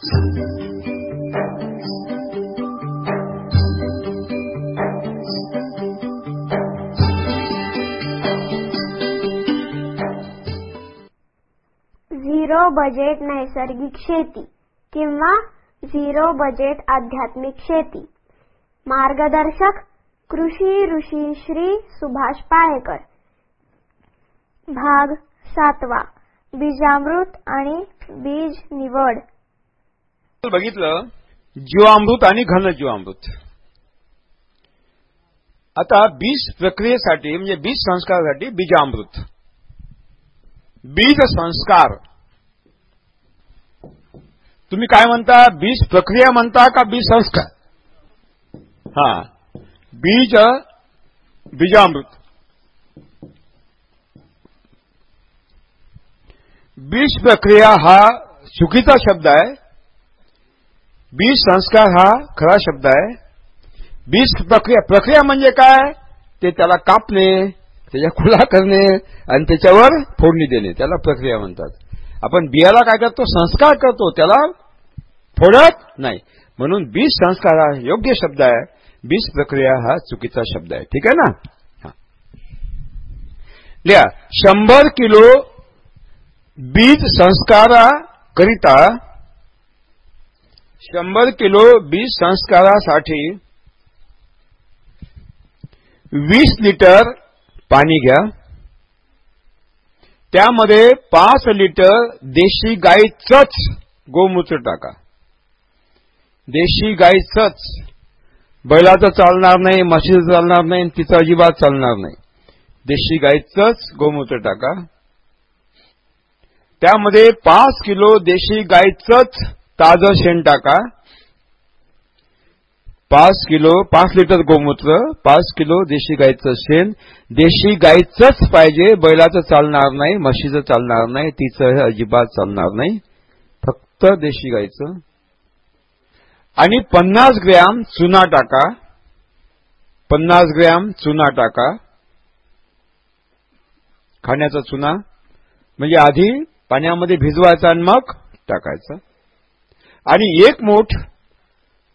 Zero budget नैसर्गिक शेती किंवा झिरो बजेट आध्यात्मिक शेती. मार्गदर्शक कृषी ऋषी श्री सुभाष पाळेकर. भाग सातवा. बीजामृत आणि बीज निवड. बघितलं? जीवामृत आणि घन जीवामृत. आता बीज प्रक्रियेसाठी म्हणजे बीज संस्कारासाठी बीजामृत. बीज संस्कार. तुम्ही काय म्हणता? बीज प्रक्रिया म्हणता का बीज संस्कार? हा. बीज बीजामृत. बीज प्रक्रिया हा चुकीचा शब्द आहे. बीज संस्कार हा खरा शब्द आहे. बीज प्रक्रिया प्रक्रिया म्हणजे काय? ते त्याला कापणे त्याच्या खुला करणे आणि त्याच्यावर फोडणी देणे. त्याला प्रक्रिया म्हणतात. आपण बियाला काय करतो? संस्कार करतो. त्याला फोडत नाही. म्हणून बीज संस्कार हा योग्य शब्द आहे. बीज प्रक्रिया हा चुकीचा शब्द आहे. ठीक आहे ना? लिहा शंभर किलो बीज संस्काराकरिता शंभर किलो बीज संस्कारासाठी वीस लिटर पाणी घ्या. त्यामध्ये पाच लिटर देशी गाईचंच गोमूत्र टाका. देशी गाईचंच. बैलाचं चालणार नाही म्हशीचं चालणार नाही तिचं अजिबात चालणार नाही. देशी गाईचंच गोमूत्र टाका. त्यामध्ये पाच किलो देशी गाईचंच ताजं शेण टाका. पाच किलो पाच लिटर गोमूत्र पाच किलो देशी गाईचं शेण. देशी गाईचंच पाहिजे बैलाचं चालणार नाही म्हशीचं चालणार नाही तिचं अजिबात चालणार नाही. फक्त देशी गाईचं. आणि पन्नास ग्रॅम चुना टाका. पन्नास ग्रॅम चुना टाका. खाण्याचा चुना. म्हणजे आधी पाण्यामध्ये भिजवायचा आणि मग टाकायचं. आणि एक मोठ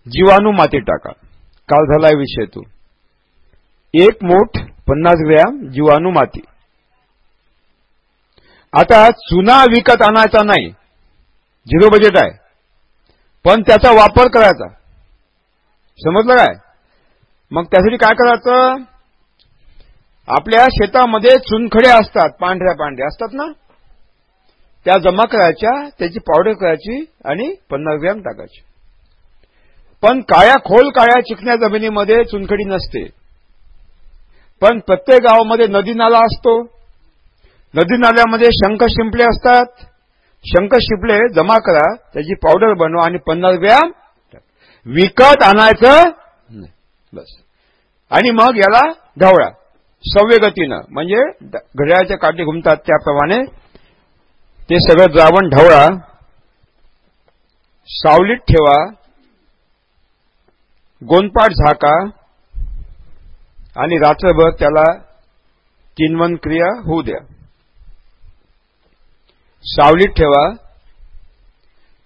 जीवाणू माती टाका. काल झालाय विषय तू एक मोठ पन्नास ग्रॅम जीवाणू माती. आता चुना विकत आणायचा नाही. झिरो बजेट आहे. पण त्याचा वापर करायचा. समजलं काय? मग त्यासाठी काय करायचं? आपल्या शेतामध्ये चुनखडे असतात पांढऱ्या पांढऱ्या असतात ना? त्या जमा करायच्या त्याची पावडर करायची आणि पन्नास ग्रॅम टाकायची. पण काळ्या खोल काळ्या चिकण्या जमिनीमध्ये चुनखडी नसते. पण प्रत्येक गावामध्ये नदी नाला असतो. नदी नाल्यामध्ये शंख शिंपले असतात. शंख शिंपले जमा करा त्याची पावडर बनवा आणि पन्नास ग्रॅम विकत आणायचं बस. आणि मग याला ढवळा. सव्यगतीनं. म्हणजे घड्याळाच्या काठी घुमतात त्याप्रमाणे. ते सगळं द्रावण ढवळा सावलीत ठेवा गोंदपाट झाका आणि रात्रभर त्याला किनवन क्रिया होऊ द्या. सावलीत ठेवा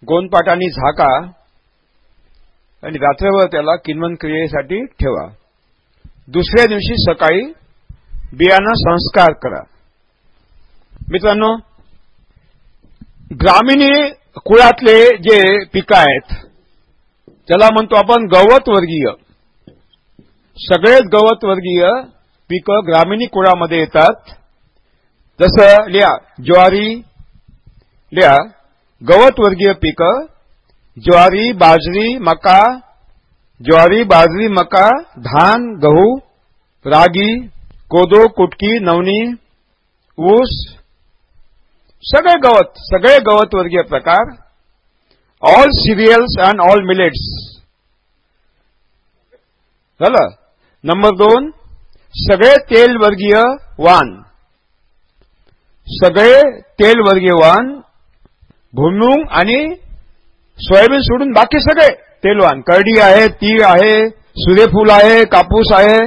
गोंदपाटाने झाका आणि रात्रभर त्याला किनवन क्रियेसाठी ठेवा. दुसऱ्या दिवशी सकाळी बियाणं संस्कार करा. मित्रांनो ग्रामीणी कुळातले जे पिकं आहेत त्याला म्हणतो आपण गवत वर्गीय. सगळेच गवत वर्गीय पिकं ग्रामीणी कुळामध्ये येतात. जसं लिहा ज्वारी लिहा गवत वर्गीय पिकं ज्वारी बाजरी मका ज्वारी बाजरी मका धान गहू रागी कोदो कुटकी नवनी ऊस सगळे गवत सगळे गवत वर्गीय प्रकार all cereals and all millets झालं? नंबर दोन सगळे तेल वर्गीय वान सगळे तेल वर्गीय वान भुईमुंग आणि सोयाबीन सोडून बाकी सगळे तेलवान करडी आहे तीळ आहे सूर्यफूल आहे कापूस आहे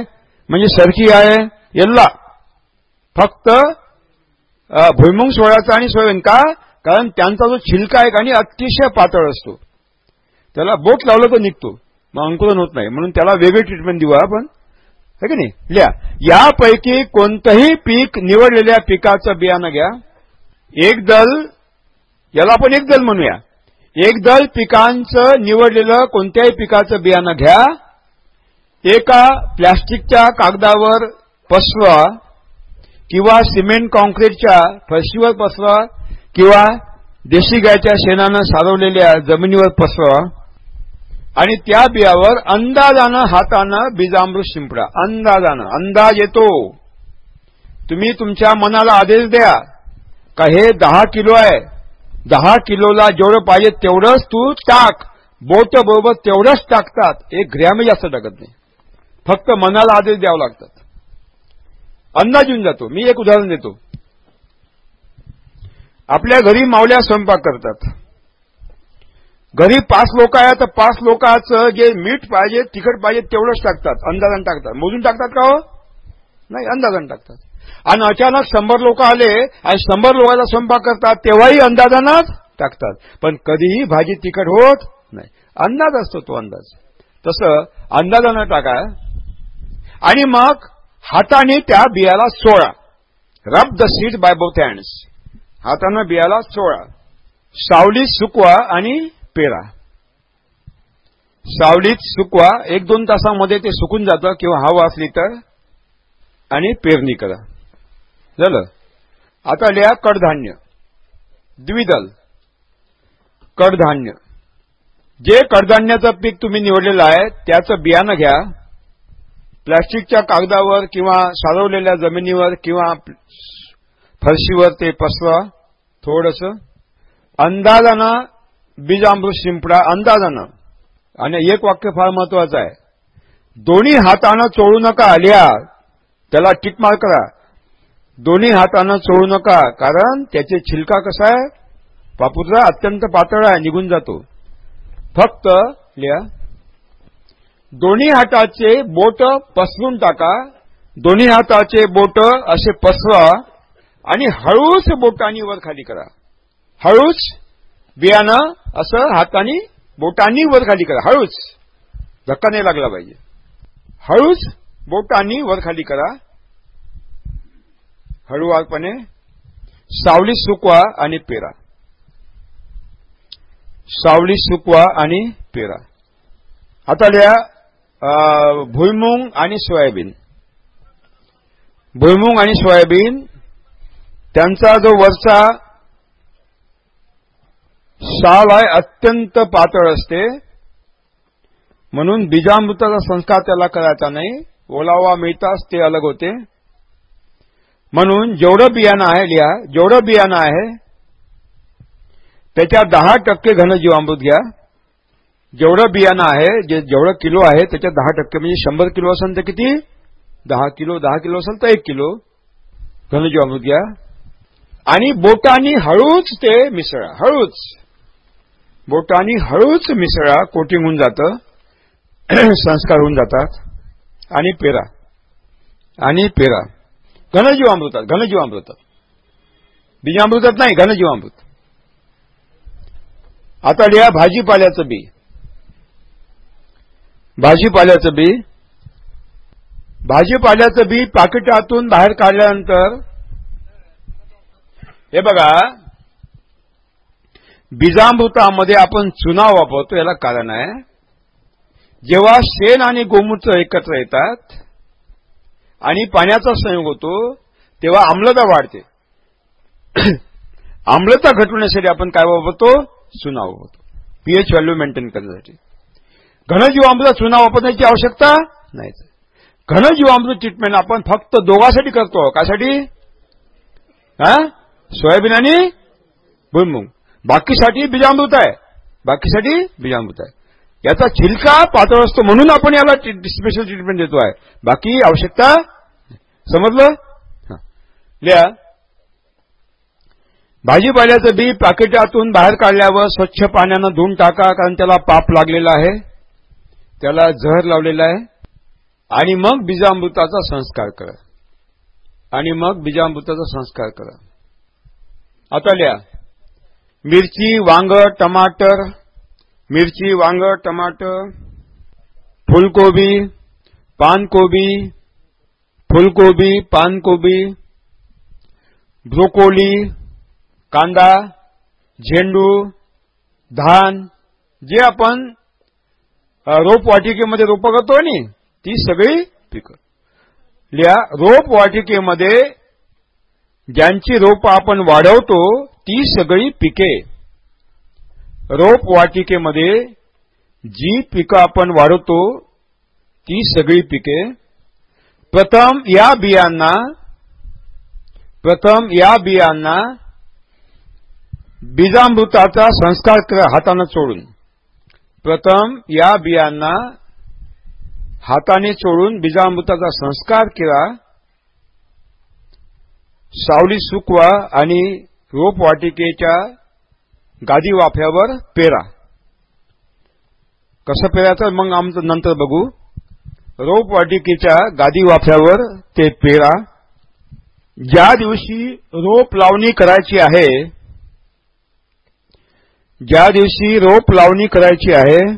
म्हणजे सरकी आहे येल्ला. फक्त भुईमुंग सोळाचा आणि सोयाबीन. का? कारण त्यांचा जो छिलका आहे आणि अतिशय पातळ असतो. त्याला बोट लावलं तर निघतो. मग अंकुलन होत नाही. म्हणून त्याला वेगळी ट्रीटमेंट देऊ आपण. है की नाही? लिहा. यापैकी कोणतंही पीक निवडलेल्या पिकाचं बियाणं घ्या. एक दल याला आपण एक दल म्हणूया. एक दल पिकांचं निवडलेलं कोणत्याही पिकाचं बियाणं घ्या. एका प्लॅस्टिकच्या कागदावर पसवा किंवा सिमेंट कॉन्क्रीटच्या फरशीवर पसरवा किंवा देशी गायच्या शेणानं सारवलेल्या जमिनीवर पसरवा आणि त्या बियावर अंदाजानं हातानं बीजामृत शिंपडा. अंदाजानं. अंदाज येतो. तुम्ही तुमच्या मनाला आदेश द्या का हे दहा किलो आहे. दहा किलोला जेवढं पाहिजे तेवढंच तू टाक. बोट बरोबर तेवढंच टाकतात. एक ग्रॅमही जास्त टाकत नाही. फक्त मनाला आदेश द्यावं लागतात अंदाज येऊन जातो मी एक उदाहरण देतो. आपल्या घरी मावल्या स्वयंपाक करतात. घरी पाच लोक आहेत तर पाच लोकांचं जे मीठ पाहिजे तिखट पाहिजे तेवढंच टाकतात अंदाजान टाकतात. मोजून टाकतात का हो? नाही अंदाजान टाकतात. आणि अचानक शंभर लोक आले आणि शंभर लोकांचा स्वयंपाक करतात तेव्हाही अंदाजानच टाकतात. पण कधीही भाजी तिखट होत नाही. अंदाज असतो तो अंदाज. तसं अंदाजानं टाका. आणि मग हाताने त्या बियाला सोळा. Rub the seed by both hands हातानं बियाला सोळा. सावलीत सुकवा आणि पेरा. सावलीत सुकवा एक दोन तासामध्ये ते सुकून जातं किंवा हवा असली तर आणि पेरणी करा. झालं? आता लिहा कडधान्य. द्विदल. कडधान्य. जे कडधान्याचं पीक तुम्ही निवडलेलं आहे त्याचं बियाणं घ्या. प्लॅस्टिकच्या कागदावर किंवा सारवलेल्या जमिनीवर किंवा फरशीवर ते पसवा थोडस. अंदाजानं बीजामृत शिंपडा अंदाजानं. आणि एक वाक्य फार महत्वाचं आहे. दोन्ही हातानं चोळू नका लिहा त्याला टिकमार करा. दोन्ही हातानं चोळू नका कारण त्याचे छिलका कसा आहे? पापुत्रा अत्यंत पातळ आहे निघून जातो. फक्त लिहा. दोन्ही हाताचे बोट पसरून टाका. दोन्ही हाताचे बोट असे पसवा आणि हळूच बोटांनी वर खाली करा. हळूच बियाणं असं हाताने बोटांनी वर खाली करा. हळूच. धक्का नाही लागला पाहिजे. हळूच बोटांनी वर खाली करा. हळूवारपणे सावली सुकवा आणि पेरा. सावली सुकवा आणि पेरा. आता लिहा भुईमुंग आणि सोयाबीन. भुईमुंग आणि सोयाबीन त्यांचा जो वरचा साल आहे अत्यंत पातळ असते. म्हणून बीजामृताचा संस्कार त्याला करायचा नाही. ओलावा मिळताच ते अलग होते. म्हणून जेवढं बियाणं आहे लिहा जेवढं बियाणं आहे त्याच्या दहा टक्के घनजीवामृत घ्या. जेवढं बियाणं आहे जे जेवढं किलो आहे त्याच्या दहा टक्के म्हणजे शंभर किलो असेल तर किती? दहा किलो दहा किलो असेल तर एक किलो. घनजीवामृत घ्या. आणि बोटानी हळूच ते मिसळा हळूच. बोटानी हळूच मिसळा कोटिंग होऊन जातं संस्कार होऊन जातात. आणि पेरा. आणि पेरा. घनजीवामृतात घनजीवामृतात बीजामृतात नाही घनजीवामृत आता लिहा भाजीपाल्याचं बी. भाजीपाल्याचं बी. भाजीपाल्याचं बी पाकिटातून बाहेर काढल्यानंतर हे बघा बीजामृतामध्ये आपण चुना वापरतो याला कारण आहे जेव्हा शेण आणि गोमूत्र एकत्र येतात आणि पाण्याचा संयोग होतो तेव्हा आम्लता वाढते. आम्लता घटवण्यासाठी आपण काय वापरतो? चुना वापरतो. पीएच व्हॅल्यू मेंटेन करण्यासाठी. घनजीवामृत चुना वापरण्याची आवश्यकता नाही घनजीवामृत ट्रीटमेंट आपण फक्त दोघांसाठी करतो. कासाठी? हा? सोयाबीन आणि भुईमुंग. बाकीसाठी बीजामृत आहे. बाकीसाठी बीजामृत आहे. याचा छिलका पातळ असतो म्हणून आपण याला स्पेशल ट्रीटमेंट देतो आहे. बाकी आवश्यकता समजलं? लिहा. भाजीपाल्याचं बी पाकिटातून बाहेर काढल्यावर स्वच्छ पाण्यानं धुवून टाका कारण त्याला पाप लागलेला आहे. त्याला जहर लावलेला आहे आणि मग बीजामृताचा संस्कार करा. आणि मग बीजामृताचा संस्कार करा. आता लिहा. मिरची वांग टमाटर मिरची वांग टमाटर फुलकोबी पानकोबी फुलकोबी पानकोबी ब्रोकोली कांदा झेंडू धान जे आपण रोप वाटिकेमध्ये रोप करतो नी ती सगळी पिकं. लिहा रोप वाटिकेमध्ये ज्यांची रोप आपण वाढवतो ती सगळी पिके. रोप वाटिकेमध्ये जी पिकं आपण वाढवतो ती सगळी पिके. प्रथम या बियांना प्रथम या बियांना बीजामृताचा संस्कार हातानं सोडून प्रथम या बियांना हाताने चोळून बीजामृताचा संस्कार केला. सावली सुकवा आणि रोपवाटिकेच्या गादी वाफ्यावर पेरा. कसं पेरायचं? मग आमचं नंतर बघू. रोपवाटिकेच्या गादी वाफ्यावर ते पेरा. ज्या दिवशी रोप लावणी करायची आहे ज्या दिवशी रोप लावणी करायची आहे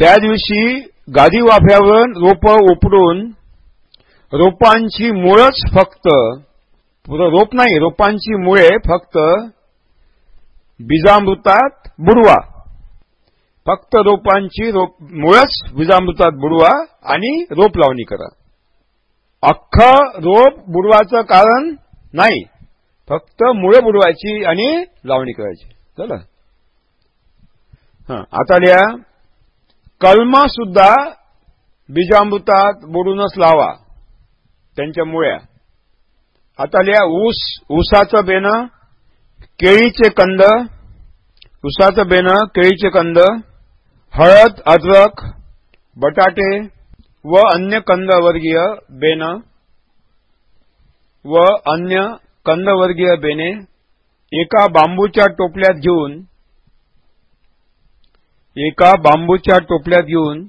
त्या दिवशी गादी वाफ्यावर रोप उपडून रोपांची मुळच फक्त रोप नाही रोपांची मुळे फक्त बीजामृतात बुडवा. फक्त रोपांची रोप मुळच बीजामृतात बुडवा आणि रोप लावणी करा. अख्खं रोप बुडवायचं कारण नाही फक्त मुळे बुडवायची आणि लावणी करायची. चला हा. आता लिहा कलम सुद्धा बीजामृतात बुडूनच लावा त्यांच्या मुळ्या. आता लिहा ऊस ऊसाचं बेनं केळीचे कंद ऊसाचं बेनं केळीचे कंद हळद अद्रक बटाटे व अन्य कंदवर्गीय बेन व अन्य कंदवर्गीय बेने एका बांबूच्या टोपल्यात घेऊन एका बांबूच्या टोपल्यात घेऊन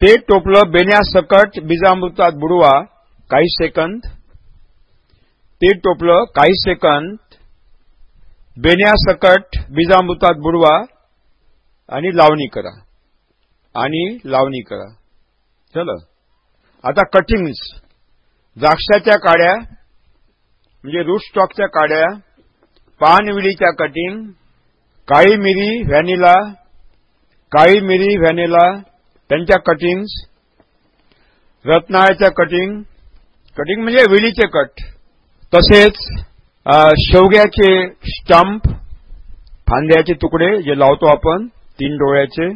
ते टोपलं बेण्यासकट बीजामृतात बुडवा काही सेकंद ते टोपलं काही सेकंद बेण्यासकट बीजामृतात बुडवा आणि लावणी करा. आणि लावणी करा. चल. आता कटिंग्स द्राक्षाच्या काड्या म्हणजे रूट स्टॉकच्या काड्या पानविडीच्या कटिंग काळी मिरी व्हॅनिला काळी मिरी व्हॅनिला त्यांच्या कटिंग्स रत्नाळ्याच्या कटिंग कटिंग म्हणजे विडीचे कट तसेच शेवग्याचे स्टंप फांद्याचे तुकडे जे लावतो आपण तीन डोळ्याचे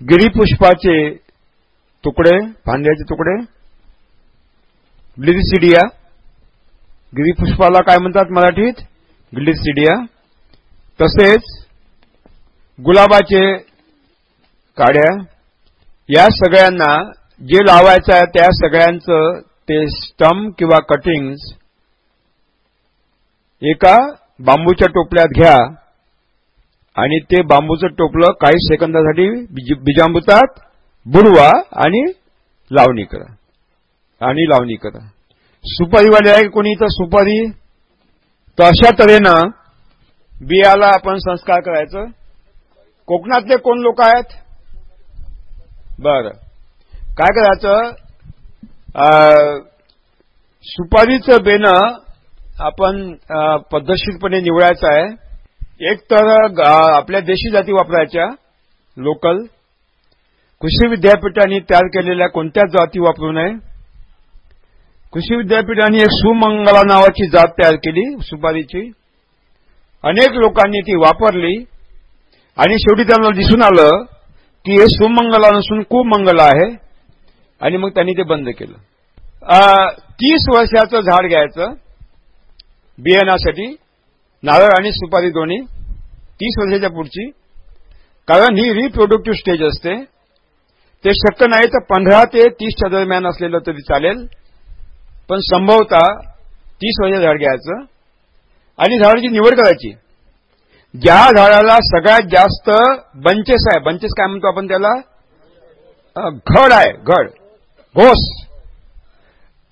गिरीपुष्पाचे तुकडे फांद्याचे तुकडे ब्लिसिडिया गिरीपुष्पाला काय म्हणतात मराठीत? ग्लिसिडिया तसेच गुलाबाचे काड्या. या सगळ्यांना जे लावायचं आहे त्या सगळ्यांचं ते स्टंप किंवा कटिंग्स एका बांबूच्या टोपल्यात घ्या आणि ते बांबूचं टोपलं काही सेकंदासाठी बीजामृतात बुडवा आणि लावणी करा. आणि लावणी करा. सुपारीवाले आहे कोणी तर सुपारी? तर अशा तऱ्हेनं बियाला आपण संस्कार करायचं. कोकणातले कोण लोक आहेत? बर. काय करायचं? सुपारीचं बेनं आपण पद्धतशीरपणे निवडायचं आहे. एक तर आपल्या देशी जाती वापरायच्या लोकल. कृषी विद्यापीठांनी तयार केलेल्या कोणत्याच जाती वापरू नये. कृषी विद्यापीठाने एक सुमंगला नावाची जात तयार केली सुपारीची. अनेक लोकांनी ती वापरली आणि शेवटी त्यांना दिसून आलं की हे सुमंगला नसून कुमंगला आहे आणि मग त्यांनी ते बंद केलं. तीस वर्षाचं झाड घ्यायचं बियाण्यासाठी नारळ आणि सुपारी दोन्ही तीस वर्षाच्या पुढची. कारण ही रिप्रोडक्टिव्ह स्टेज असते. ते शक्य नाही तर पंधरा ते तीसच्या दरम्यान असलेलं तरी चालेल. पण संभवता तीस वर्ष झाड घ्यायचं आणि झाडाची निवड करायची. ज्या झाडाला सगळ्यात जास्त बंचेस आहे बंचेस काय म्हणतो आपण त्याला? घड आहे घड घोस.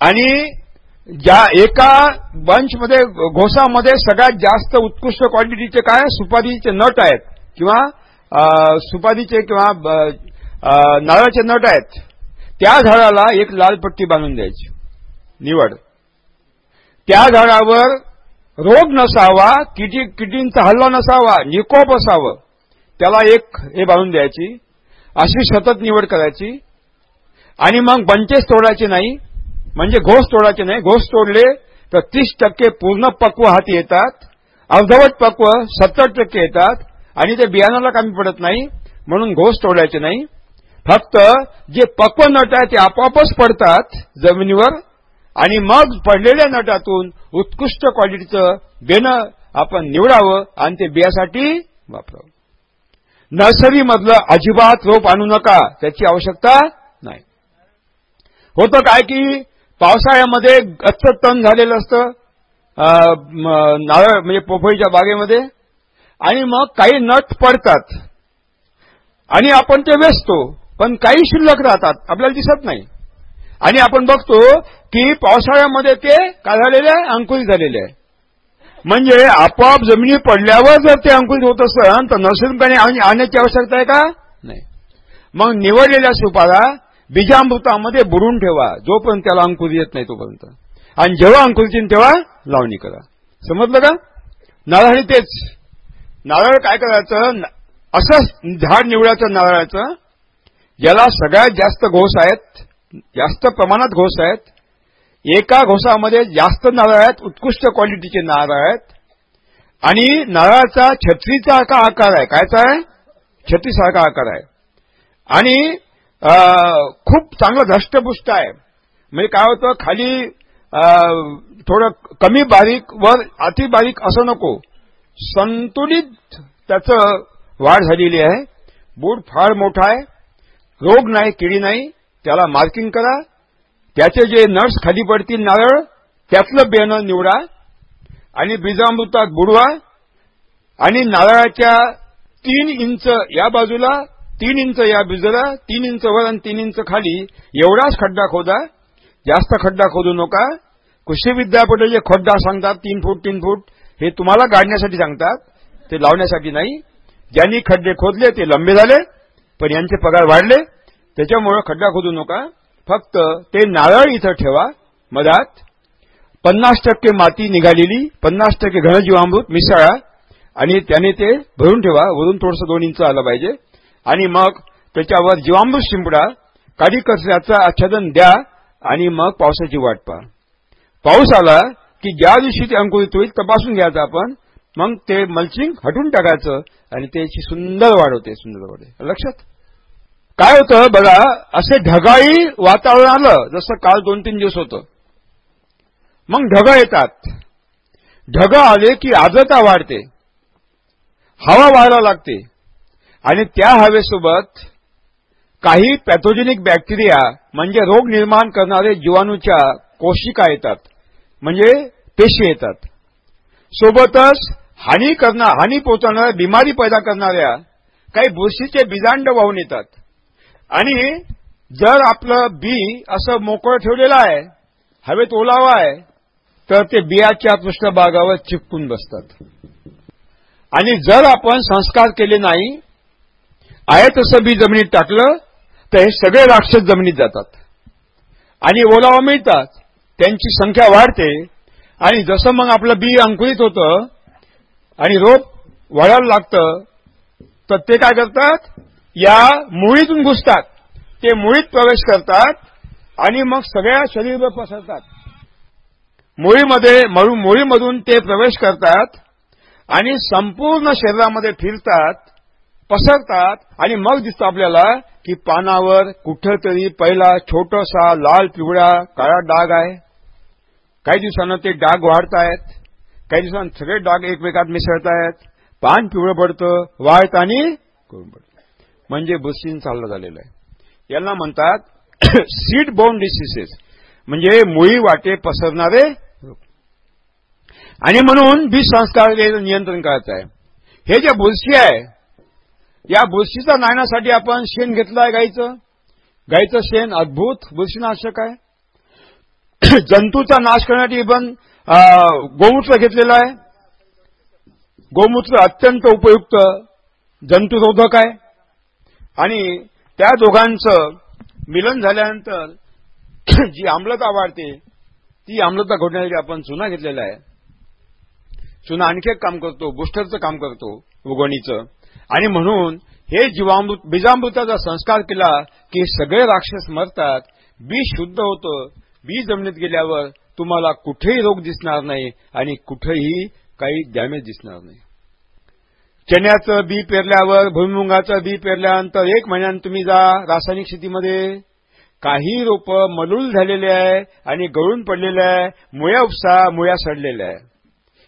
आणि ज्या एका बंचमध्ये घोसामध्ये सगळ्यात जास्त उत्कृष्ट क्वालिटीचे काय? सुपारीचे नट आहेत. किंवा सुपारीचे किंवा नारळाचे नट आहेत. त्या झाडाला एक लाल पट्टी बांधून द्यायची. निवड. त्या झाडावर रोग नसावा किटी किटींचा हल्ला नसावा निकोप असावं. त्याला एक हे बांधून द्यायची अशी सतत निवड करायची. आणि मग बंचेस तोडायचे नाही म्हणजे घोष तोडायचे नाही. घोष तोडले तर तीस टक्के पूर्ण पक्व हाती येतात. अर्धवट पक्व सत्तर टक्के येतात. आणि ते बियाणाला कमी पडत नाही म्हणून घोष तोडायचे नाही. फक्त जे पक्व नट आहे ते आपोआपच पडतात जमिनीवर. आणि मग पडलेल्या नटातून उत्कृष्ट क्वालिटीचं बेनं आपण निवडावं आणि ते बियासाठी वापरावं. नर्सरीमधलं अजिबात रोप आणू नका त्याची आवश्यकता नाही. होतं काय की पावसाळ्यामध्ये गच्च तण झालेलं असतं नारळ म्हणजे पोफळीच्या बागेमध्ये आणि मग काही नट पडतात. आणि आपण ते वेचतो पण काही शिल्लक राहतात आपल्याला दिसत नाही. आणि आपण बघतो की पावसाळ्यामध्ये ते काय झालेले आहे? अंकुरित झालेले आहे. म्हणजे आपोआप जमिनी पडल्यावर जर ते अंकुरित होत असतं तर नर्सरीकडे आणण्याची आवश्यकता आहे का? नाही. मग निवडलेल्या सुपाला बीजामृतामध्ये बुडून ठेवा. जोपर्यंत त्याला अंकुर येत नाही तोपर्यंत. आणि जेव्हा अंकुर तेव्हा लावणी करा. समजलं का? नारळ तेच. नारळ काय करायचं? असं झाड निवडायचं नारळाचं. ज्याला सगळ्यात जास्त घोस आहेत जास्त प्रमाणात घोस आहेत. एका घोसामध्ये जास्त नारळ आहेत उत्कृष्ट क्वालिटीचे नारळ आहेत. आणि नारळाचा छत्रीचा आकार आहे? कायचा आहे? छत्रीसारखा आकार आहे. आणि खूप चांगलं धष्टपुष्ट आहे. म्हणजे काय होतं? खाली थोडं कमी बारीक वर अति बारीक असं नको. संतुलित त्याचं वाढ झालेली आहे. बूट फार मोठा आहे. रोग नाही किडी नाही. त्याला मार्किंग करा. त्याचे जे नट्स खाली पडतील नारळ त्यातलं बेणं निवडा आणि बीजामृतात बुडवा आणि नारळाच्या तीन इंच या बाजूला तीन इंच या बीजला तीन इंच वर आणि तीन इंच खाली एवढाच खड्डा खोदा. जास्त खड्डा खोदू नका. कृषी विद्यापीठ जे खड्डा सांगतात तीन फूट तीन फूट हे तुम्हाला गाडण्यासाठी सांगतात. ते लावण्यासाठी नाही. ज्यांनी खड्डे खोदले ते लंबे झाले पण यांचे पगार वाढले. त्याच्यामुळे खड्डा खोदू नका. फक्त ते नारळ इथं ठेवा मधात. पन्नास टक्के माती निघालेली पन्नास टक्के घनजीवामृत मिसळा आणि त्याने ते भरून ठेवा वरून थोडंसं दोन इंच आलं पाहिजे. आणि मग त्याच्यावर जीवामृत शिंपडा काडी कचऱ्याचं आच्छादन द्या आणि मग पावसाची वाट पहा. पाऊस आला की ज्या दिवशी ते अंकुरित होईल तपासून घ्यायचं आपण. मग ते मल्चिंग हटून टाकायचं आणि त्याची सुंदर वाढ होते सुंदर वाढ लक्षात? काय होतं? बघा असे ढगाळी वातावरण आलं जसं काल दोन तीन दिवस होतं. मग ढग येतात. ढग आले की आर्द्रता वाढते. हवा व्हायला लागते. आणि त्या हवेसोबत काही पॅथोजेनिक बॅक्टेरिया म्हणजे रोग निर्माण करणारे जीवाणूच्या कोशिका येतात. म्हणजे पेशी येतात. सोबतच हानी करणार हानी पोहोचवणाऱ्या बिमारी पैदा करणाऱ्या काही बुरशीचे बिजांड वाहून येतात. आणि जर आपलं बी असं मोकळं ठेवलेलं आहे हवेत ओलावा आहे तर ते बियाच्या पृष्ठभागावर चिपकून बसतात. आणि जर आपण संस्कार केले नाही आहे तसं बी जमिनीत टाकलं तर हे सगळे राक्षस जमिनीत जातात. आणि ओलावा मिळतात त्यांची संख्या वाढते आणि जसं मग आपलं बी अंकुरित होतं आणि रोप वळायला लागतं तर ते काय करतात? या मुळीतून घुसतात. ते मुळीत प्रवेश करतात आणि मग सगळ्या शरीरभर पसरतात. मुळीमध्ये मुळीमधून ते प्रवेश करतात आणि संपूर्ण शरीरामध्ये फिरतात पसरतात आणि मग दिसतं आपल्याला की पानावर कुठंतरी पहिला छोटासा लाल पिवळा काळा डाग आहे. काही दिवसांना ते डाग वाढतायत. काही दिवसांना सगळे डाग एकमेकात मिसळतायत. पान पिवळं पडतं वाढत आणि करून पडतं म्हणजे बुस्सीन चाललं झालेलं आहे. यांना म्हणतात सीट बोन डिसिसेस. म्हणजे मुळी वाटे पसरणारे आणि म्हणून बीज संस्कार नियंत्रण करायचं आहे. हे जे बुरशी आहे या बुरशीचा नाण्यासाठी आपण शेण घेतलं आहे गाईचं. गाईचं शेण अद्भुत बुरशीनाशक आहे. जंतूचा नाश करण्यासाठी पण गोमूत्र घेतलेलं आहे. गोमूत्र अत्यंत उपयुक्त जंतुरोधक आहे. आणि त्या दोघांचं मिलन झाल्यानंतर जी आम्लता वाढते ती आम्लता घडण्यासाठी आपण चुना घेतलेला आहे. चुना आणखी एक काम करतो बुस्टरचं काम करतो उगवणीचं. आणि म्हणून हे जीवामृत बीजामृताचा संस्कार केला की सगळे राक्षस मरतात बीज शुद्ध होतं बीज जमिनीत गेल्यावर तुम्हाला कुठेही रोग दिसणार नाही आणि कुठेही काही डॅमेज दिसणार नाही. चण्याचं बी पेरल्यावर भुईमुगाचं बी पेरल्यानंतर एक महिन्यानं तुम्ही जा रासायनिक शेतीमध्ये. काही रोप मलूल झालेले आहे आणि गळून पडलेले आहे. मुळ्या उपसा मुळ्या सडलेल्या आहे.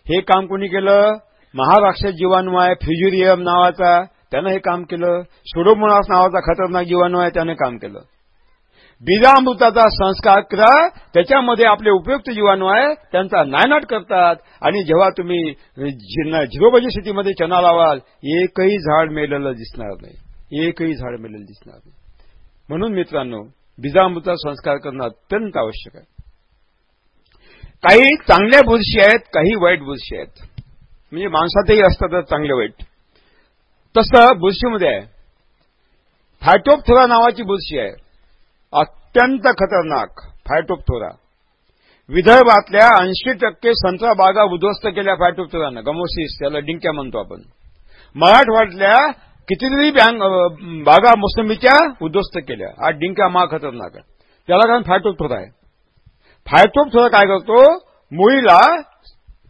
हे काम कोणी केलं? महाराष्ट्र जीवाणू आहे फ्युजुरियम नावाचा त्यानं हे काम केलं. सुडोमोनास नावाचा खतरनाक जीवाणू आहे त्याने काम केलं. बीजामृताचा संस्कार करा. त्याच्यामध्ये आपले उपयुक्त जीवाणू आहे त्यांचा नायनाट करतात. आणि जेव्हा तुम्ही झिरोबजी स्थितीमध्ये चना लावाल एकही झाड मेलेलं दिसणार नाही. एकही झाड मेलेलं दिसणार नाही. म्हणून मित्रांनो बीजामृता संस्कार करणं अत्यंत आवश्यक आहे. काही चांगल्या बुरशी आहेत काही वाईट बुरशी आहेत. म्हणजे माणसातही असतात चांगले वाईट. तसं बुरशीमध्ये आहे. फायटोपथोरा नावाची बुरशी आहे. अत्यंत खतरनाक. फायटोपथोरा विदर्भातल्या ऐंशी टक्के संत्रा बागा उद्ध्वस्त केल्या फायटोपथोरानं गमोसिस त्याला डिंक्या म्हणतो आपण. मराठवाड्यातल्या कितीतरी बागा मोसंबीच्या उद्ध्वस्त केल्या. हा डिंक्या मा खतरनाक आहे. त्याला कारण फायटोपथोरा आहे. फायटोपथोरा काय करतो? मुळीला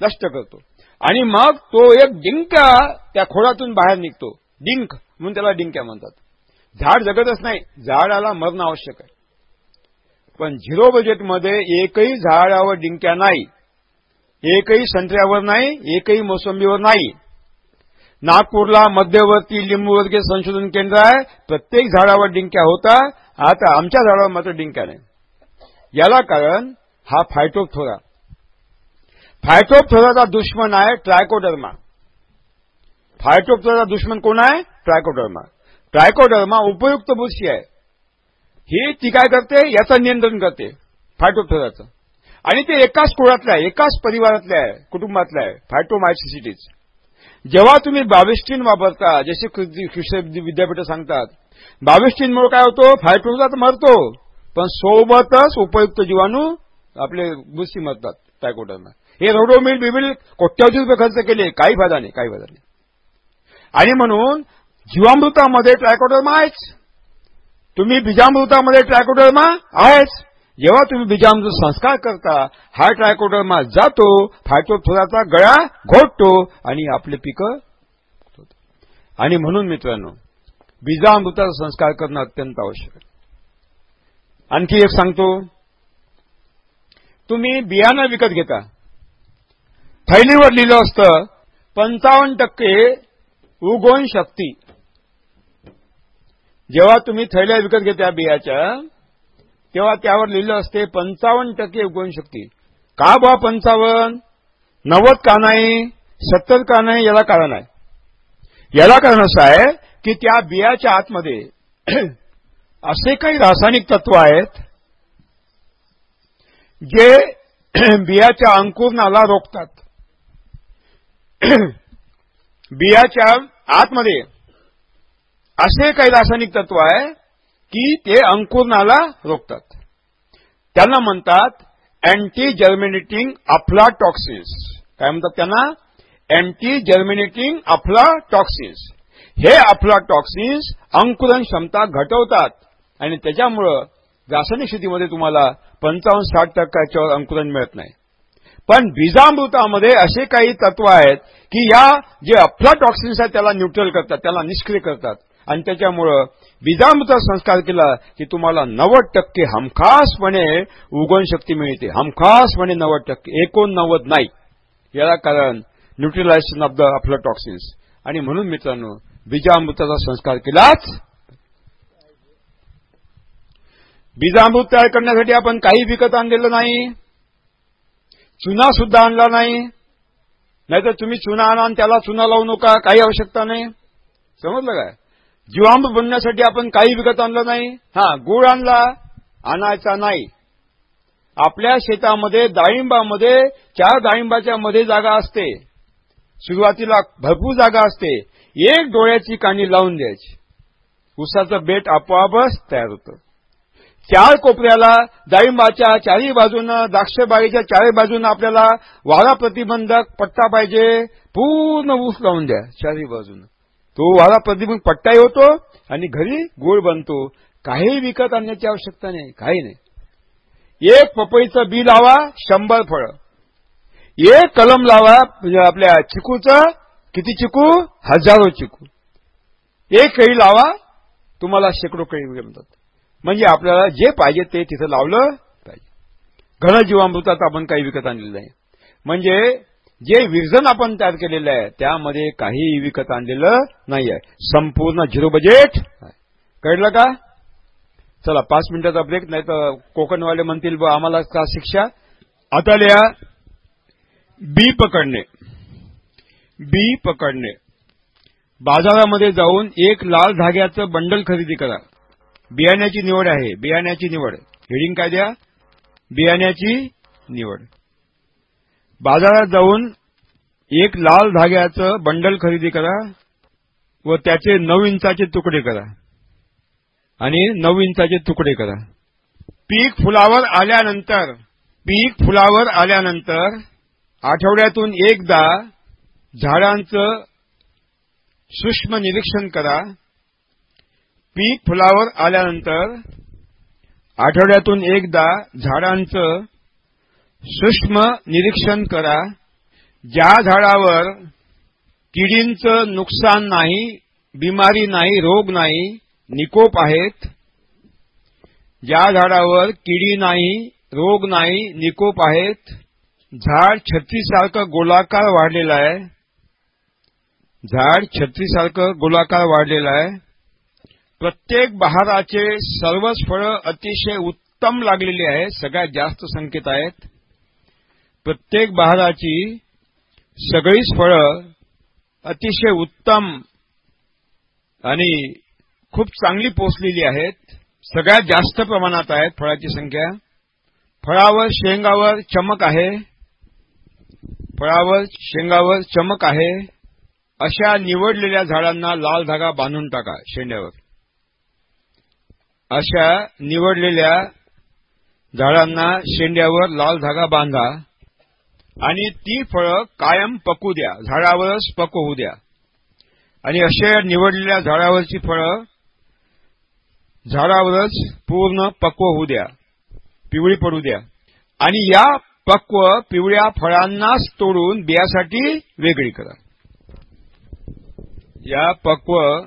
नष्ट करतो. आणि मग तो एक डिंका त्या खोडातून बाहेर निघतो. डिंक म्हणून त्याला डिंक्या म्हणतात. झाड जगतच नाही. झाडाला मरणं आवश्यक आहे. पण झिरो बजेटमध्ये एकही झाडावर डिंक्या नाही एकही संत्र्यावर नाही एकही मोसंबीवर नाही. नागपूरला मध्यवर्ती लिंबूवर्गीय संशोधन केंद्र आहे प्रत्येक झाडावर डिंक्या होता आता आमच्या झाडावर मात्र डिंक्या नाही. याला कारण हा फायटोपथोरा फायटोपथोराचा दुश्मन आहे ट्रायकोडर्मा फायटोपथोराचा दुश्मन कोण आहे? ट्रायकोडर्मा ट्रायकोडर्मा उपयुक्त बुरशी आहे. हे ती काय करते? याचं नियंत्रण करते. फायटोथोराचं आणि ते एकाच कुळातलं आहे एकाच परिवारातल्या आहे कुटुंबातलं आहे फायटोमायसिसिटीज जेव्हा तुम्ही बाविस्टीन वापरता जसे कृषी विद्यापीठ सांगतात बाविस्टीनमुळे काय होतो? फायटोचा तर मरतो. पण सोबतच उपयुक्त जीवाणू आपले बुरशी मरतात टायकोटांना हे रोडोमिल बिबिल कोट्यावधी रुपये खर्च केले काही फायदा नाही काही फायदा नाही. आणि म्हणून जीवामृतामध्ये ट्रायकोडर्मा आहेच. तुम्ही बीजामृतामध्ये ट्रायकोडर्मा आहेच. जेव्हा तुम्ही बीजामृत संस्कार करता हा ट्रायकोडर्मा जातो फायटोथोराचा गळा घोटतो आणि आपले पिकं आणि म्हणून मित्रांनो बीजामृताचा संस्कार करणं अत्यंत आवश्यक आहे. आणखी एक सांगतो. तुम्ही बियाणं विकत घेता. थैलीवर लिहिलं असतं पंचावन्न टक्के उगवण शक्ती. जेव्हा तुम्ही थैल्या विकत घेता बियाच्या तेव्हा त्यावर लिहिलं असते पंचावन्न टक्के उगवण शक्ती. का बा पंचावन्न? नव्वद का नाही? सत्तर का नाही? याला कारण आहे. याला कारण असं आहे की त्या बियाच्या आतमध्ये असे काही रासायनिक तत्व आहेत जे बियाच्या अंकुरणाला रोखतात. बियाच्या आतमध्ये असे काही रासायनिक तत्व आहे की ते अंकुरणाला रोखतात. त्यांना म्हणतात अँटी जर्मिनेटिंग अफ्लाटॉक्सिस काय म्हणतात त्यांना? अँटी जर्मिनेटिंग अफ्लाटॉक्सिस हे अफ्लाटॉक्सिन्स अंकुरण क्षमता घटवतात. आणि त्याच्यामुळं रासायनिक शेतीमध्ये तुम्हाला पंचावन्न साठ टक्क्याच्यावर अंकुरण मिळत नाही. पण बीजामृतामध्ये असे काही तत्व आहेत की या जे अफला टॉक्सिन्स आहेत त्याला न्यूट्रल करतात त्याला निष्क्रिय करतात. आणि त्याच्यामुळं विजामचा संस्कार केला की तुम्हाला नव्वद टक्के हमखासपणे उगवण शक्ती मिळते. हमखासपणे नव्वद टक्के. एकोणनव्वद नाही. याला कारण न्यूट्रिलायझेशन ऑफ द अफ्लाटॉक्सिन्स आणि म्हणून मित्रांनो बीजामृताचा संस्कार केलाच बीजामृत तयार करण्यासाठी आपण काही विकत आणलेलं नाही. चुना सुद्धा आणला नाही. नाहीतर तुम्ही चुना आणा आणि त्याला चुना लावू नका. काही आवश्यकता नाही. समजलं काय? जीवांब बनण्यासाठी आपण काही विकत आणलं नाही. हा गुळ आणला आणायचा नाही. आपल्या शेतामध्ये डाळिंबामध्ये चार डाळिंबाच्या मध्ये जागा असते. सुरुवातीला भरपूर जागा असते. एक डोळ्याची काणी लावून द्यायची. उसाचं बेट आपोआपच तयार होतं. चार कोपऱ्याला डाळिंबाच्या चारही बाजूनं द्राक्षबागेच्या चारही बाजूनं आपल्याला वारा प्रतिबंधक पट्टा पाहिजे. पूर्ण ऊस लावून द्या चारही बाजूनं. तो वाला प्रतिबिंब पट्टाही होतो आणि घरी गोळ बनतो. काही विकत आणण्याची आवश्यकता नाही काही नाही. एक पपईचं बी लावा शंभर फळं. एक कलम लावा म्हणजे आपल्या चिकूचं किती चिकू? हजारो चिकू. एक केळी लावा तुम्हाला शेकडो केळी जमतात. म्हणजे आपल्याला जे पाहिजे ते तिथं लावलं पाहिजे. घनजीवामृतात आपण काही विकत आणलेलं नाही. म्हणजे जे विरजन आपण तयार केलेलं आहे त्यामध्ये काही विकत आणलेलं नाही आहे संपूर्ण झिरो बजेट कळलं का? चला पाच मिनिटाचा ब्रेक नाही तर कोकणवाले म्हणतील आम्हाला का शिक्षा? आता लिहा. बी पकडणे. बी पकडणे. बाजारामध्ये जाऊन एक लाल धाग्याचं बंडल खरेदी करा. बियाण्याची निवड आहे. बियाण्याची निवड. हेडिंग काय द्या? बियाण्याची निवड. बाजारात जाऊन एक लाल धाग्याचं बंडल खरेदी करा व त्याचे नऊ इंचाचे तुकडे करा आणि नऊ इंचाचे तुकडे करा. पीक फुलावर आल्यानंतर पीक फुलावर आल्यानंतर आठवड्यातून एकदा झाडांचं सूक्ष्म निरीक्षण करा. पीक फुलावर आल्यानंतर आठवड्यातून एकदा झाडांचं सूक्ष्म निरीक्षण करा. ज्या झाडावर किडींचं नुकसान नाही बिमारी नाही रोग नाही निकोप आहेत ज्या झाडावर किडी नाही रोग नाही निकोप आहेत झाड छत्रीसारखं गोलाकार वाढलेलं आहे. झाड छत्रीसारखं गोलाकार वाढलेलं आहे. प्रत्येक बहाराचे सर्वच फळं अतिशय उत्तम लागलेली आहे सगळ्यात जास्त संकेत आहेत. प्रत्येक बहाराची सगळीच फळं अतिशय उत्तम आणि खूप चांगली पोचलेली आहेत. सगळ्यात जास्त प्रमाणात आहेत फळाची संख्या. फळावर शेंगावर चमक आहे. फळावर शेंगावर चमक आहे. अशा निवडलेल्या झाडांना लाल धागा बांधून टाका शेंड्यावर. अशा निवडलेल्या झाडांना शेंड्यावर लाल धागा बांधा. आणि ती फळं कायम पकू द्या. झाडावरच पकवू द्या. आणि अशा निवडलेल्या झाडावरची फळं झाडावरच पूर्ण पक्व होऊ द्या. पिवळी पडू द्या. आणि या पक्व पिवळ्या फळांनाच तोडून बियासाठी वेगळी करा. या पक्व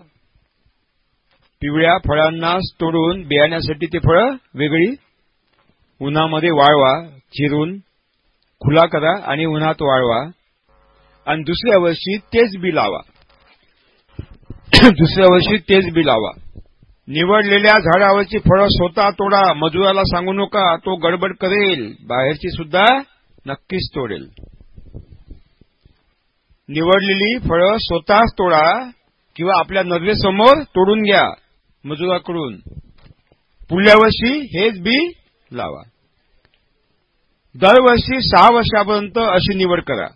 पिवळ्या फळांनाच तोडून बियाण्यासाठी ते फळं वेगळी उन्हामध्ये वाळवा चिरून खुला करा आणि उन्हात वाळवा. आणि दुसऱ्या वर्षी तेच बी लावा. दुसऱ्या वर्षी तेच बी लावा. निवडलेल्या झाडावरची फळं स्वतः तोडा. मजुराला सांगू नका तो गडबड करेल. बाहेरची सुद्धा नक्कीच तोडेल. निवडलेली फळं स्वतःच तोडा किंवा आपल्या नजरेसमोर तोडून घ्या मजुराकडून. पुढल्या वर्षी हेच बी लावा. दरवर्षी सहा वर्षापर्यंत अशी निवड करा.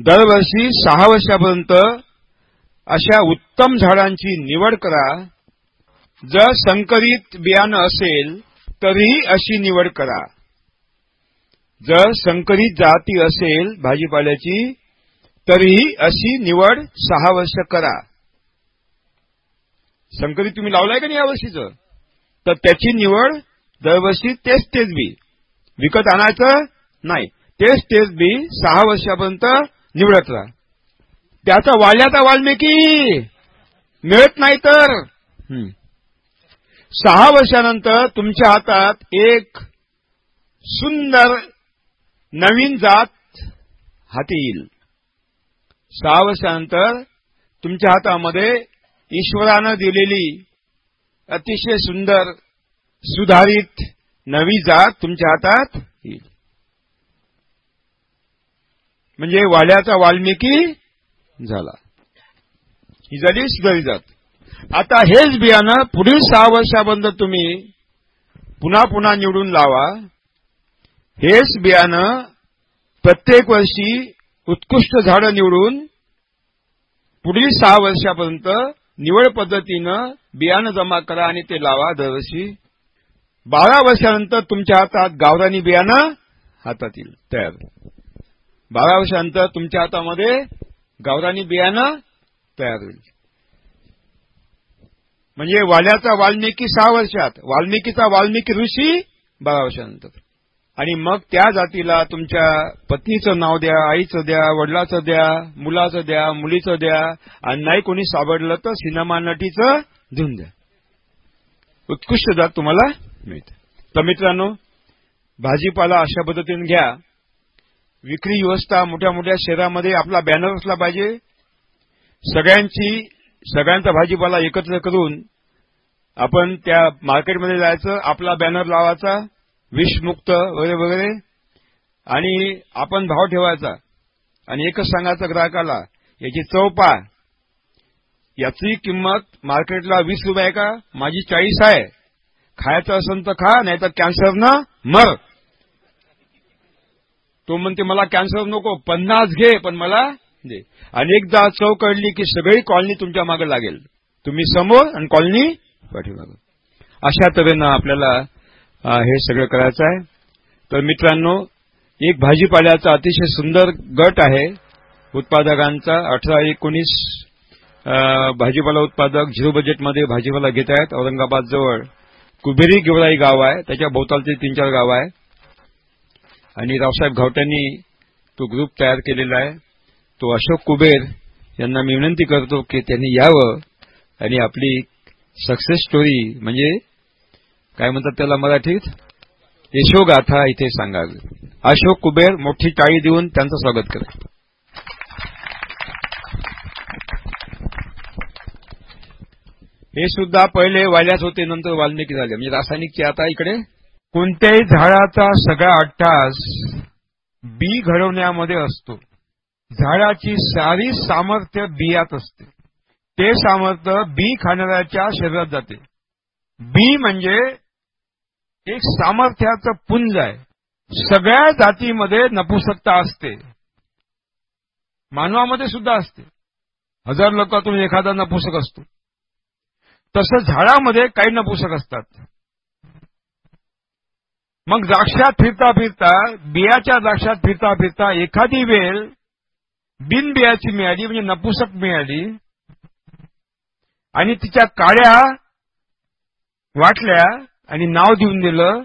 दरवर्षी सहा वर्षापर्यंत अशा उत्तम झाडांची निवड करा. जर संकरित बियाणं असेल तरीही अशी निवड करा. जर संकरित जाती असेल भाजीपाल्याची तरीही अशी निवड सहा वर्ष करा. संकरित तुम्ही लावलाय का नाही यावर्षीचं? तर त्याची निवड दरवर्षी तेच तेच बी. विकत आणायचं? नाही. तेच तेच बी सहा वर्षापर्यंत निवडत राहा. त्याचा वाल्याचा वाल्मिकी! मिळत नाही तर? सहा वर्षानंतर तुमच्या हातात एक सुंदर नवीन जात हाती येईल. सहा वर्षानंतर तुमच्या हातामध्ये ईश्वरानं दिलेली अतिशय सुंदर सुधारित नवी जात तुमच्या हातात येईल. म्हणजे वाल्याचा वाल्मिकी झाला. ही झाली सुधारी जात. आता हेच बियाणं पुढील सहा वर्षापर्यंत तुम्ही पुन्हा पुन्हा निवडून लावा. हेच बियाणं प्रत्येक वर्षी उत्कृष्ट झाडं निवडून पुढील सहा वर्षापर्यंत निवड पद्धतीनं बियाणं जमा करा आणि ते लावा दरवर्षी. बारा वर्षानंतर तुमच्या हातात गावरानी बियाणं हातात येईल तयार. बारा वर्षानंतर तुमच्या हातामध्ये गावरानी बियाणं तयार होईल. म्हणजे वाल्याचा वाल्मिकी सहा वर्षात वाल्मिकीचा वाल्मिकी ऋषी बारा वर्षानंतर. आणि मग त्या जातीला तुमच्या पत्नीचं नाव द्या आईचं द्या वडिलाचं द्या मुलाचं द्या मुलीचं द्या आणि नाही कोणी सापडलं तर सिनेमा नटीचं देऊन द्या. उत्कृष्ट जात तुम्हाला मिळते. तर मित्रांनो भाजीपाला अशा पद्धतीने घ्या. विक्री व्यवस्था मोठ्या मोठ्या शहरामध्ये आपला बॅनर असला पाहिजे. सगळ्यांची सगळ्यांचा भाजीपाला एकत्र करून आपण त्या मार्केटमध्ये जायचं आपला बॅनर लावायचा विषमुक्त वगैरे वगैरे. आणि आपण भाव ठेवायचा. आणि एकच सांगायचं ग्राहकाला याची चव पा याची किंमत मार्केटला वीस रुपये का? माझी चाळीस आहे. खायचं असेल तर खा नाही तर कॅन्सरनं मर. तो म्हणते मला कॅन्सर नको पन्नास घे पण मला दे. आणि एकदा चव कळली की सगळी कॉलनी तुमच्या मागे लागेल. तुम्ही समोर आणि कॉलनी पाठीमागं. अशा तऱ्हेनं आपल्याला हे सगळं करायचं आहे. तर मित्रांनो एक भाजीपाल्याचा अतिशय सुंदर गट आहे. उत्पादकांचा अठरा एकोणीस भाजीपाला उत्पादक झिरो बजेटमध्ये भाजीपाला घेत आहेत औरंगाबाद जवळ. कुबेरी गेवराई गाव आहे त्याच्या भोवतालचे तीन चार गाव आहे. आणि रावसाहेब घावट्यांनी तो ग्रुप तयार केलेला आहे. तो अशोक कुबेर यांना मी विनंती करतो की त्यांनी यावं आणि आपली सक्सेस स्टोरी म्हणजे काय म्हणतात त्याला मराठीत? यशोगाथा इथे सांगावी. अशोक कुबेर मोठी टाळी देऊन त्यांचं स्वागत करा हे सुद्धा पहिले वाल्याच होते नंतर वाल्मिकी झाले. म्हणजे रासायनिकचे आता इकडे? कोणत्याही झाडाचा सगळा अट्टास बी घडवण्यामध्ये असतो. झाडाची सारी सामर्थ्य बियात असते. ते सामर्थ्य बी खाणाऱ्याच्या शरीरात जाते. बी म्हणजे एक सामर्थ्याचं पुंज आहे. सगळ्या जातीमध्ये नपुसकता असते. मानवामध्ये सुद्धा असते. हजार लोकातून एखादा नपुसक असतो. तसं झाडामध्ये काही नपुसक असतात. मग द्राक्षात फिरता फिरता बियाच्या द्राक्षात फिरता फिरता एखादी वेळ बिनबियाची मिळाली म्हणजे नपुसक मिळाली आणि तिच्या काड्या वाटल्या आणि नाव देऊन दिलं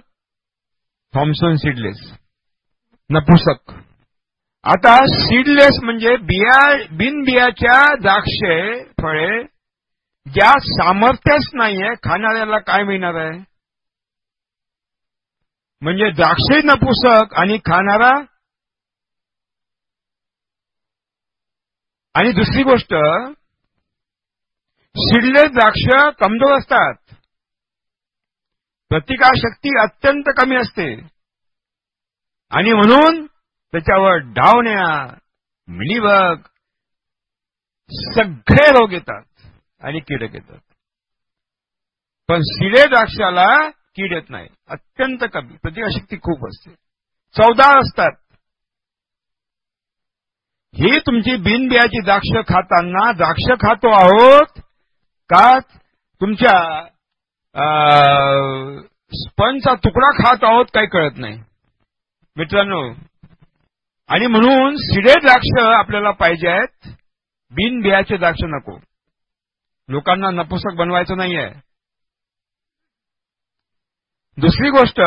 थॉम्सन सीडलेस. नपुसक. आता सीडलेस म्हणजे बिया बिनबियाच्या द्राक्षे फळे ज्या सामर्थ्यच नाहीये खाणाऱ्याला काय मिळणार आहे? म्हणजे द्राक्षे नपुसक आणि खाणारा आणि दुसरी गोष्ट शिडले द्राक्ष कमजोर असतात. प्रतिकारशक्ती अत्यंत कमी असते. आणि म्हणून त्याच्यावर डावण्या मिलीबग सगळे रोग येतात. आणि कीडक येतात पण शिळे द्राक्षाला कीड येत नाही. अत्यंत कमी. प्रतिकारशक्ती खूप असते. चौदा असतात. ही तुमची बिनबियाची द्राक्ष खाताना द्राक्ष खातो आहोत का? तुमच्या स्पंजचा तुकडा खात आहोत काही कळत नाही. मित्रांनो आणि म्हणून सिडे द्राक्ष आपल्याला पाहिजे आहेत. बिनबियाचे द्राक्ष नको. लोकांना नपुसक बनवायचं नाहीये. दुसरी गोष्ट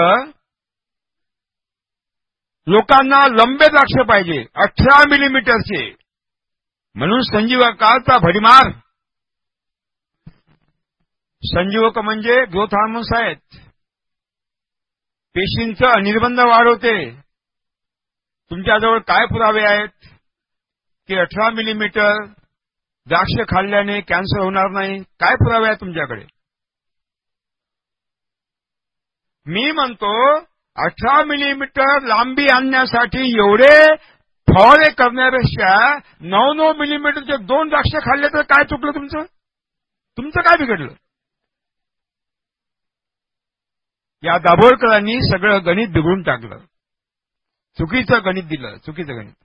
लोकांना लंबे द्राक्ष पाहिजे अठरा मिलीमीटरचे. म्हणून संजीवकाचा भडीमार. संजीवक म्हणजे ग्रोथ हार्मोन्स आहेत पेशींचं अनिर्बंध वाढवते. तुमच्याजवळ काय पुरावे आहेत? की अठरा मिलीमीटर द्राक्ष खाल्ल्याने कॅन्सर होणार नाही. काय पुरावे आहे तुमच्याकडे? मी म्हणतो अठरा मिलीमीटर लांबी आणण्यासाठी एवढे फवारे करण्यापेक्षा नऊ नऊ मिलीमीटरचे दोन द्राक्ष खाल्ले तर काय चुकलं तुमचं? तुमचं काय बिघडलं? या दाभोळकरांनी सगळं गणित बिघडून टाकलं. चुकीचं गणित दिलं चुकीचं गणित.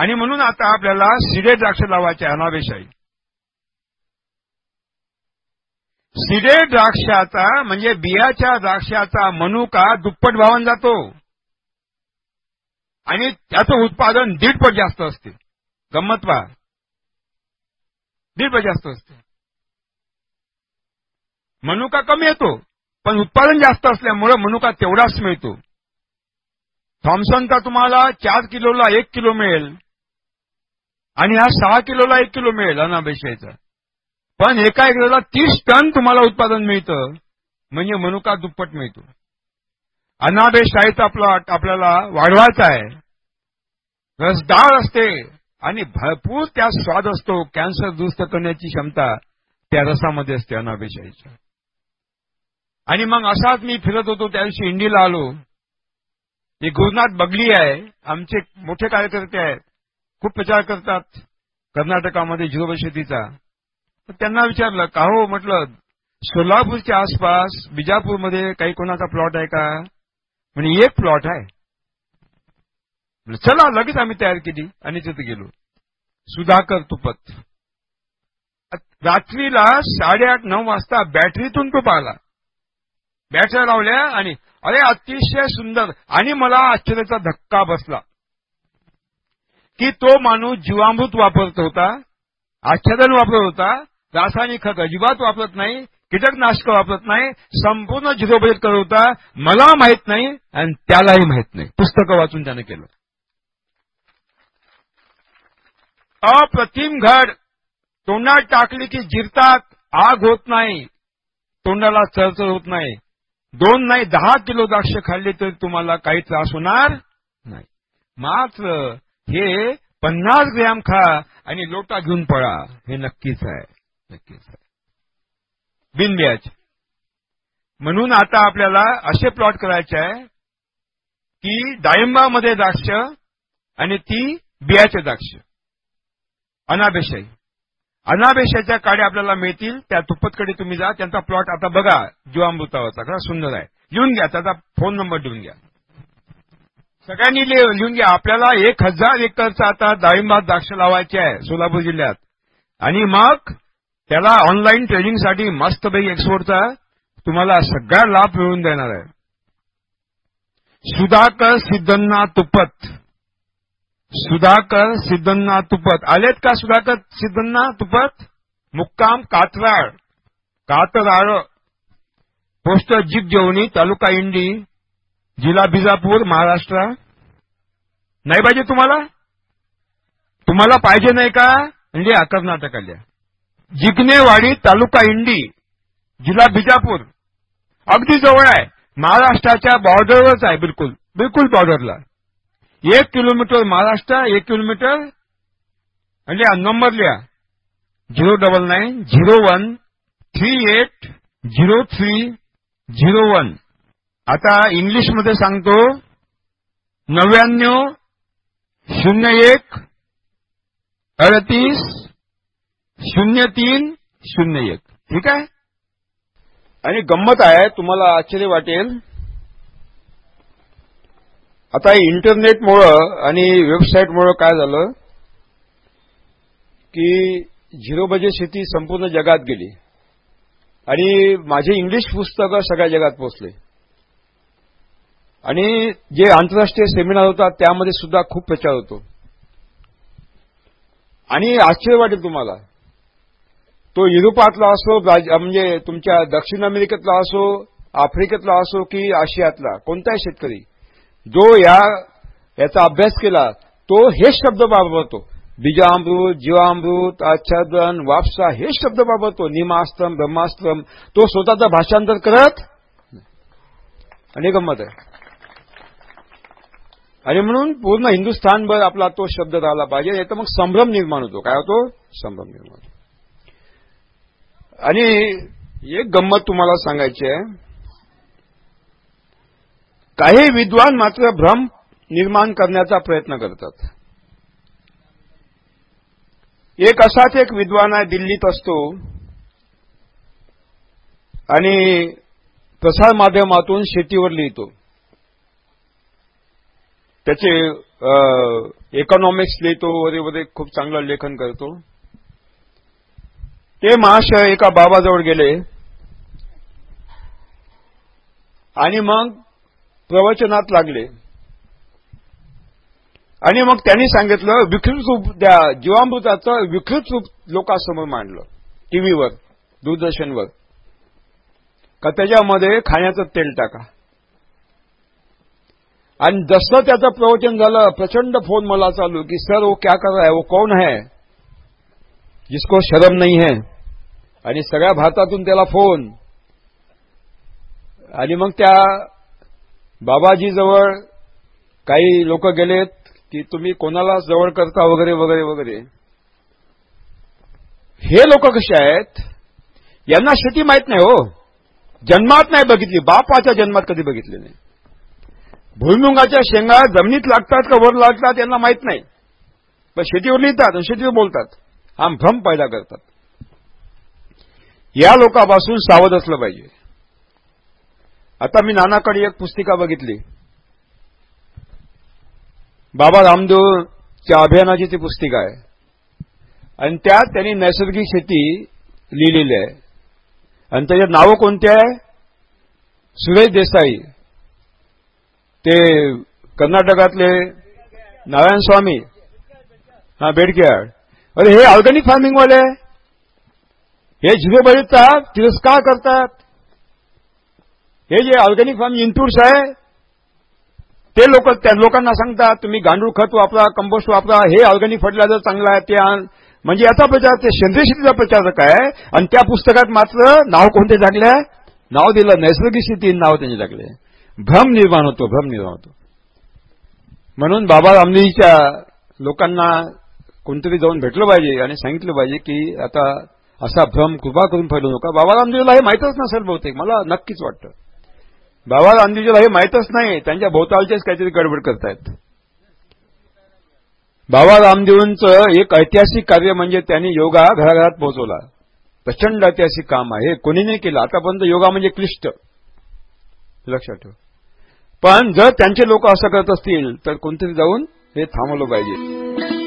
आणि म्हणून आता आपल्याला सिडे द्राक्ष लावायचे अनावेश आहे सिडे द्राक्षाचा म्हणजे बियाच्या द्राक्षाचा मनुका दुप्पट भावान जातो. आणि त्याचं उत्पादन दीडपट जास्त असते. गंमत पहा. दीडपट जास्त असते. मनुका कमी येतो पण उत्पादन जास्त असल्यामुळे मनुका तेवढाच मिळतो. थॉम्सनचा तुम्हाला चार किलोला एक किलो मिळेल. आणि हा सहा किलोला एक किलो मिळेल अनाबेशाचा. पण एका किलोला तीस टन तुम्हाला उत्पादन मिळतं. म्हणजे मनुका दुप्पट मिळतो. अनाबे शाळेचा प्लॉट आपल्याला वाढवायचा आहे. रसदार असते. आणि भरपूर त्यात स्वाद असतो. कॅन्सर दुरुस्त करण्याची क्षमता त्या रसामध्ये असते अनाबेशाहीच्या आणि मग असाच मी फिरत होतो त्या दिवशी इंडीला आलो. ही गुरुनाथ बगली आहे. आमचे मोठे कार्यकर्ते आहेत. खूप प्रचार करतात. कर्नाटकामध्ये झिरो शेतीचा त्यांना विचारलं का हो? म्हटलं सोलापूरच्या आसपास बिजापूरमध्ये काही कोणाचा प्लॉट आहे का? म्हणजे एक प्लॉट आहे. चला लगेच आम्ही तयार केली. आणि तिथे गेलो. सुधाकर तुपत. रात्रीला साडेआठ नऊ वाजता बॅटरीतून तो पाहिला बॅटऱ्या लावल्या आणि अरे अतिशय सुंदर. आणि मला आश्चर्याचा धक्का बसला. की तो माणूस जीवामृत वापरत होता आच्छादन वापरत होता रासायनिक खत अजिबात वापरत नाही कीटकनाशक वापरत नाही संपूर्ण झिरो बजेट करत होता मला माहीत नाही आणि त्यालाही माहीत नाही. पुस्तकं वाचून त्याने केलं. अप्रतिम घड. तोंडात टाकली की जिरतात आग होत नाही. तोंडाला चरचर होत नाही. दोन नाही दहा किलो द्राक्ष खाल्ले तरी तुम्हाला काही त्रास होणार नाही. मात्र हे पन्नास ग्रॅम खा आणि लोटा घेऊन पळा. हे नक्कीच आहे. नक्कीच आहे. बिनब्याज म्हणून आता आपल्याला असे प्लॉट करायचे आहे की डाळिंबामध्ये द्राक्ष आणि ती बियाचे द्राक्ष. अनाबेशाही अनाबेशाच्या काड्या आपल्याला मिळतील. त्या तुप्पतकडे तुम्ही जा. त्यांचा प्लॉट आता बघा. जीवामृतावरचा. खरा सुंदर आहे. लिहून घ्या. त्याचा फोन नंबर देऊन घ्या. सगळ्यांनी लिहून घ्या. आपल्याला एक हजार एकरचा आता डाळिंबात द्राक्ष लावायचे आहे सोलापूर जिल्ह्यात. आणि मग त्याला ऑनलाईन ट्रेनिंगसाठी मस्तपैकी एक्सपोर्टचा तुम्हाला सगळा लाभ मिळवून देणार आहे. सुधाकर सिद्धन्ना तुपत. सुधाकर सिद्धन्ना तुपत. आलेत का सुधाकर सिद्धन्ना तुपत? मुक्काम कातराळ. कातराळ. पोस्ट जीप जेवणी तालुका इंडी. जिल्हा बिजापूर महाराष्ट्र. नाही पाहिजे तुम्हाला? तुम्हाला पाहिजे नाही का? म्हणजे कर्नाटकाल्या जिग्नेवाडी तालुका इंडी जिल्हा बिजापूर. अगदी जवळ आहे. महाराष्ट्राच्या बॉर्डरवरच आहे बिलकुल. बिलकुल बॉर्डरला एक किलोमीटर महाराष्ट्र एक किलोमीटर म्हणजे नंबर लिहा. Zero double nine zero one three eight zero three zero one आता इंग्लिशमध्ये सांगतो नव्याण्णव शून्य एक अडतीस शून्य तीन शून्य एक. ठीक आहे? आणि गंमत आहे तुम्हाला आश्चर्य वाटेल. आता इंटरनेटमुळं आणि वेबसाईटमुळं काय झालं की झिरो बजेट शेती संपूर्ण जगात गेली. आणि माझे इंग्लिश पुस्तकं सगळ्या जगात पोचले आणि जे आंतरराष्ट्रीय सेमिनार होतात त्यामध्ये सुद्धा खूप प्रचार होतो. आणि आश्चर्य वाटेल तुम्हाला. तो युरोपातला असो म्हणजे तुमच्या दक्षिण अमेरिकेतला असो आफ्रिकेतला असो की आशियातला कोणताही शेतकरी जो या याचा अभ्यास केला तो हे शब्द वापरतो. बीजामृत जीवामृत आच्छादन वापसा हे शब्द वापरतो. निमास्त्रम ब्रह्मास्त्रम तो स्वतःचं भाषांतर करत आणि गंमत आहे. आणि म्हणून पूर्ण हिंदुस्थानभर आपला तो शब्द राहिला पाहिजे नाही तर मग संभ्रम निर्माण होतो. काय होतो? संभ्रम निर्माण होतो. आणि एक गंमत तुम्हाला सांगायची आहे. काही विद्वान मात्र भ्रम निर्माण करण्याचा प्रयत्न करतात. एक असाच एक विद्वान आहे दिल्लीत असतो. आणि प्रसार माध्यमातून शेतीवर लिहितो. त्याचे इकॉनॉमिक्स लिहितो वगैरे वगैरे खूप चांगलं लेखन करतो. ते महाशय एका बाबाजवळ गेले. आणि मग प्रवचनात लागले. आणि मग त्यांनी सांगितलं विकृत रूप त्या जीवामृताचं विकृत रूप लोकांसमोर मांडलं टीव्हीवर दूरदर्शनवर. का त्याच्यामध्ये खाण्याचं तेल टाका. आणि जसं त्याचं प्रवचन झालं प्रचंड फोन मला चालू की सर वो क्या कर रहा है? वो कौन है? जिसको शरम नाही है. आणि सगळ्या भारतातून त्याला फोन. आणि मग त्या बाबाजीजवळ काही लोक गेलेत की तुम्ही कोणाला जवळ करता? वगैरे वगैरे वगैरे. हे लोक कसे आहेत? यांना शेती माहीत नाही हो. जन्मात नाही बघितली. बापाच्या जन्मात कधी बघितली नाही. भुईमुंगाच्या शेंगा जमिनीत लागतात का वर लागतात यांना माहीत नाही. पण शेतीवर लिहितात आणि शेतीवर बोलतात. हा भ्रम पैदा करतात. या लोकांपासून सावध असलं पाहिजे. आता मी नानाकडे एक पुस्तिका बघितली. बाबा रामदेवच्या अभियानाची ती पुस्तिका आहे. आणि त्यात त्यांनी नैसर्गिक शेती लिहिलेली आहे. आणि त्याच्यात नावं कोणती आहे? सुरेश देसाई. ते कर्नाटकातले नारायण स्वामी हा बेडकेआड. अरे हे ऑर्गॅनिक फार्मिंगवाले हे झिरो बजेटचा तिरस्कार करतात. हे जे ऑर्गॅनिक फार्मिंग इनपुट्स आहे ते लोक त्या लोकांना सांगतात तुम्ही गांडूळ खत वापरा कंपोस्ट वापरा हे ऑर्गॅनिक फर्टिलायझर चांगलं आहे ते आण. म्हणजे याचा प्रचार ते सेंद्रिय शेतीचा प्रचारक आहे आणि त्या पुस्तकात मात्र नाव कोणते टाकले नाव दिलं नैसर्गिक शेती नाव त्यांनी टाकले भ्रम निर्माण होतो भ्रम निर्माण होतो. म्हणून बाबा रामदेवीच्या लोकांना कोणतरी जाऊन भेटलं पाहिजे आणि सांगितलं पाहिजे की आता असा भ्रम कृपा करून फैलू नका. बाबा रामदेवीला हे माहीतच नसेल बहुतेक. मला नक्कीच वाटतं. बाबा रामदेवीला हे माहीतच नाही. त्यांच्या भोवतालचेच काहीतरी गडबड करतायत. बाबा रामदेवांचं एक ऐतिहासिक कार्य म्हणजे त्यांनी योगा घराघरात पोहोचवला. प्रचंड ऐतिहासिक काम आहे. कोणी नाही केलं. आतापर्यंत योगा म्हणजे क्लिष्ट. लक्षात ठेव. पण जर त्यांचे लोक असं करत असतील तर कोणतरी जाऊन हे थांबवलं पाहिजे.